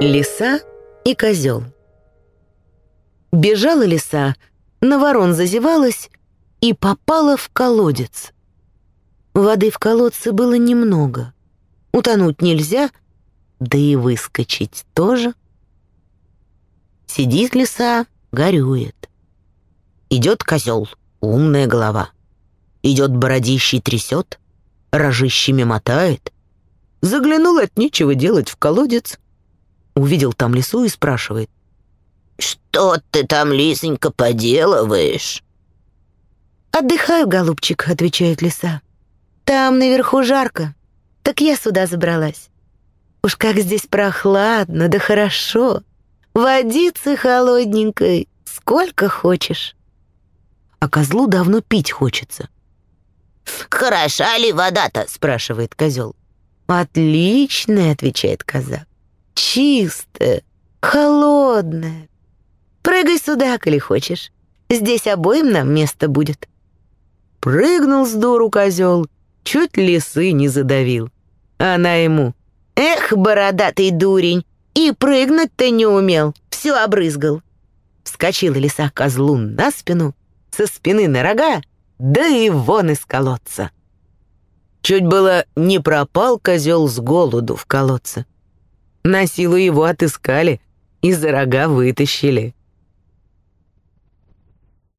Лиса и козел. Бежала лиса, на ворон зазевалась и попала в колодец. Воды в колодце было немного. Утонуть нельзя, да и выскочить тоже. Сидит лиса, горюет. Идет козел, умная голова. Идет бородищий трясет, рожищами мотает. Заглянул от нечего делать в колодец — увидел там лису и спрашивает. «Что ты там, лисонька, поделываешь?» «Отдыхаю, голубчик», — отвечает лиса. «Там наверху жарко, так я сюда забралась. Уж как здесь прохладно, да хорошо. Водицы холодненькой, сколько хочешь». А козлу давно пить хочется. «Хороша ли вода-то?» — спрашивает козел. «Отличная», — отвечает коза чистая, холодная. Прыгай сюда, коли хочешь. Здесь обоим нам место будет». Прыгнул с дуру козел, чуть лисы не задавил. Она ему, «Эх, бородатый дурень, и прыгнуть-то не умел, все обрызгал». Вскочила лиса козлу на спину, со спины на рога, да и вон из колодца. Чуть было не пропал козел с голоду в колодце. На силу его отыскали и за рога вытащили.